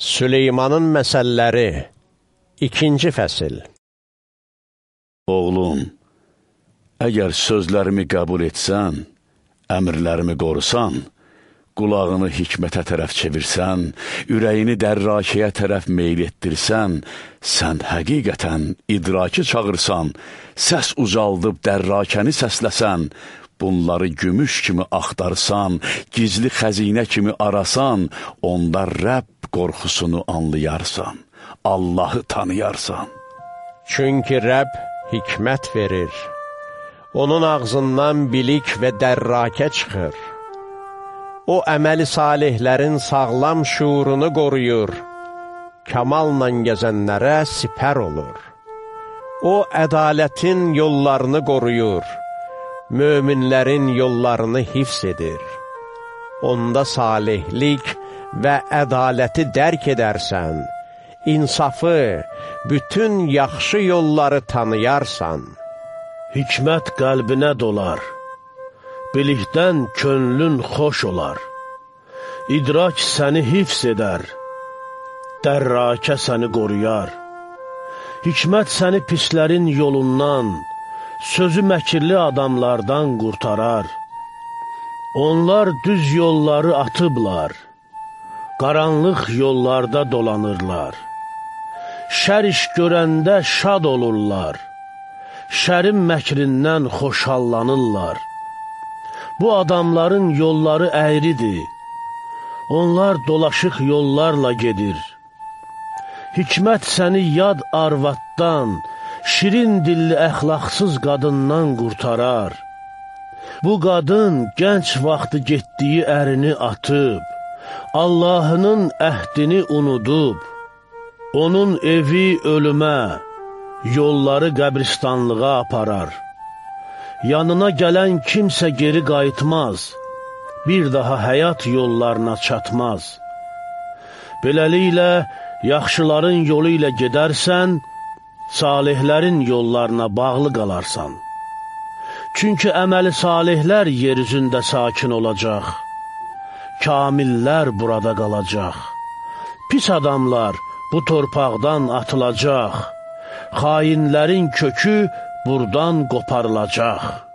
Süleymanın məsəlləri İkinci fəsil. Oğlum, əgər sözlərimi qəbul etsən, əmrlərimi qorusan, qulağını hikmətə tərəf çevirsən, ürəyini dərrakəyə tərəf meyl etdirsən, sən həqiqətən idraki çağırsan, səs ucaldıb dərrakəni səsləsən, bunları gümüş kimi axtarsan, gizli xəzinə kimi arasan, onda Rəbb qorxusunu anlayarsan, Allahı tanıyarsan. Çünki Rəbb hikmət verir. Onun ağzından bilik və dərrakə çıxır. O, əməli salihlərin sağlam şuurunu qoruyur. Kamalla gəzənlərə sipər olur. O, ədalətin yollarını qoruyur möminlərin yollarını hifz edir. Onda salihlik və ədaləti dərk edərsən, insafı, bütün yaxşı yolları tanıyarsan. Hikmət qəlbinə dolar, bilikdən könlün xoş olar. İdrak səni hifz edər, dərrakə səni qoruyar. Hikmət səni pislərin yolundan, sözü məkirli adamlardan qurtarar. Onlar düz yolları atıblar, qaranlıq yollarda dolanırlar. Şər iş görəndə şad olurlar, şərin məkrindən xoşallanırlar. Bu adamların yolları əyridir, onlar dolaşıq yollarla gedir. Hikmət səni yad arvatdan, şirin dilli əxlaqsız qadından qurtarar. Bu qadın gənc vaxtı getdiyi ərini atıb, Allahının əhdini unudub, onun evi ölümə, yolları qəbristanlığa aparar. Yanına gələn kimsə geri qayıtmaz, bir daha həyat yollarına çatmaz. Beləliklə, yaxşıların yolu ilə gedərsən, salihlərin yollarına bağlı qalarsan. Çünki əməli salihlər yer üzündə sakin olacaq, kamillər burada qalacaq. Pis adamlar bu torpaqdan atılacaq, xainlərin kökü buradan qoparılacaq.